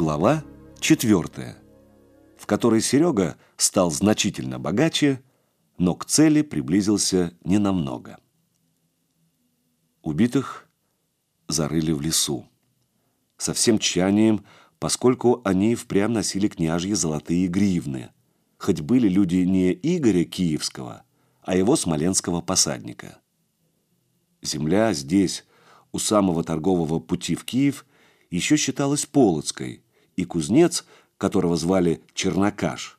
Глава четвертая, в которой Серега стал значительно богаче, но к цели приблизился ненамного. Убитых зарыли в лесу. Со всем тщанием, поскольку они впрямь носили княжьи золотые гривны, хоть были люди не Игоря Киевского, а его смоленского посадника. Земля здесь, у самого торгового пути в Киев, еще считалась Полоцкой, и кузнец, которого звали Чернокаш,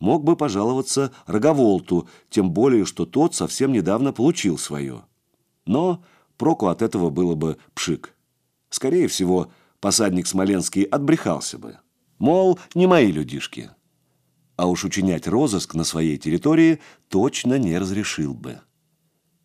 мог бы пожаловаться Роговолту, тем более, что тот совсем недавно получил свое. Но проку от этого было бы пшик. Скорее всего, посадник Смоленский отбрехался бы. Мол, не мои людишки. А уж учинять розыск на своей территории точно не разрешил бы.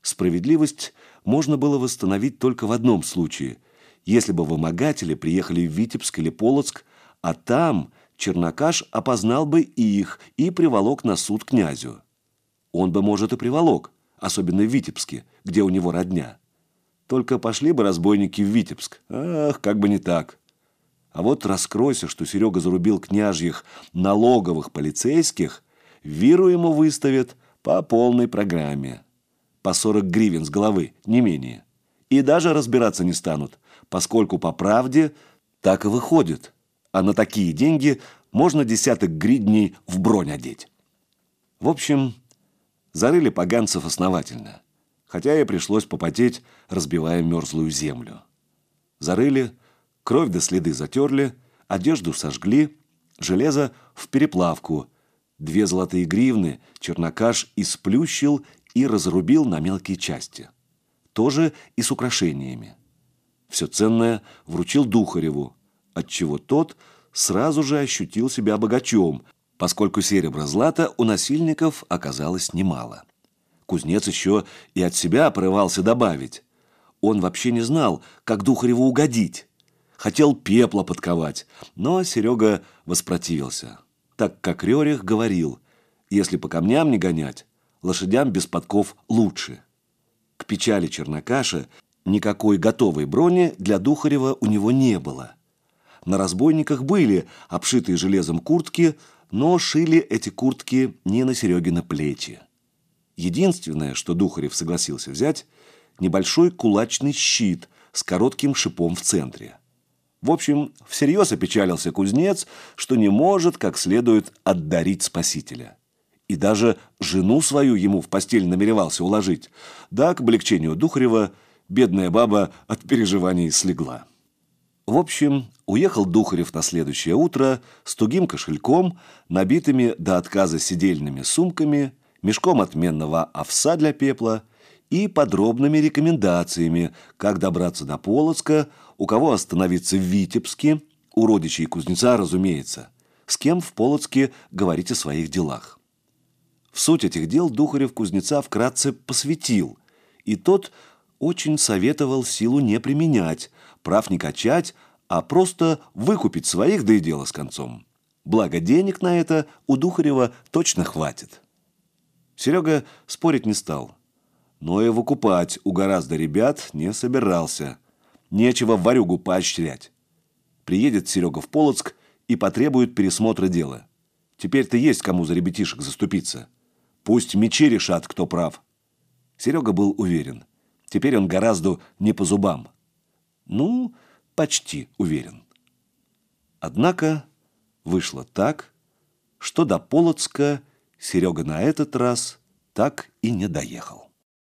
Справедливость можно было восстановить только в одном случае, если бы вымогатели приехали в Витебск или Полоцк, а там Чернокаш опознал бы их и приволок на суд князю. Он бы, может, и приволок, особенно в Витебске, где у него родня. Только пошли бы разбойники в Витебск. Ах, как бы не так. А вот раскройся, что Серега зарубил княжьих налоговых полицейских, виру ему выставят по полной программе. По 40 гривен с головы, не менее. И даже разбираться не станут, поскольку по правде так и выходит. А на такие деньги можно десяток гридней в бронь одеть. В общем, зарыли поганцев основательно хотя и пришлось попотеть, разбивая мерзлую землю. Зарыли, кровь до следы затерли, одежду сожгли, железо в переплавку, две золотые гривны чернокаш исплющил и разрубил на мелкие части. Тоже и с украшениями. Все ценное вручил Духареву, отчего тот сразу же ощутил себя богачом, поскольку серебра-злата у насильников оказалось немало. Кузнец еще и от себя порывался добавить. Он вообще не знал, как Духареву угодить. Хотел пепла подковать, но Серега воспротивился, так как Рерих говорил, если по камням не гонять, лошадям без подков лучше. К печали Чернокаша никакой готовой брони для Духарева у него не было. На разбойниках были обшитые железом куртки, но шили эти куртки не на Серегина плечи. Единственное, что Духарев согласился взять, небольшой кулачный щит с коротким шипом в центре. В общем, всерьез опечалился кузнец, что не может как следует отдарить спасителя. И даже жену свою ему в постель намеревался уложить. Да, к облегчению Духарева бедная баба от переживаний слегла. В общем, уехал Духарев на следующее утро с тугим кошельком, набитыми до отказа сидельными сумками – мешком отменного овса для пепла и подробными рекомендациями, как добраться до Полоцка, у кого остановиться в Витебске, у родичей кузнеца, разумеется, с кем в Полоцке говорить о своих делах. В суть этих дел Духарев кузнеца вкратце посвятил, и тот очень советовал силу не применять, прав не качать, а просто выкупить своих, да и дело с концом. Благо денег на это у Духарева точно хватит. Серега спорить не стал. Но и выкупать у гораздо ребят не собирался. Нечего варюгу поощрять. Приедет Серега в Полоцк и потребует пересмотра дела. Теперь-то есть кому за ребятишек заступиться. Пусть мечи решат, кто прав. Серега был уверен. Теперь он гораздо не по зубам. Ну, почти уверен. Однако вышло так, что до Полоцка Серега на этот раз так и не доехал.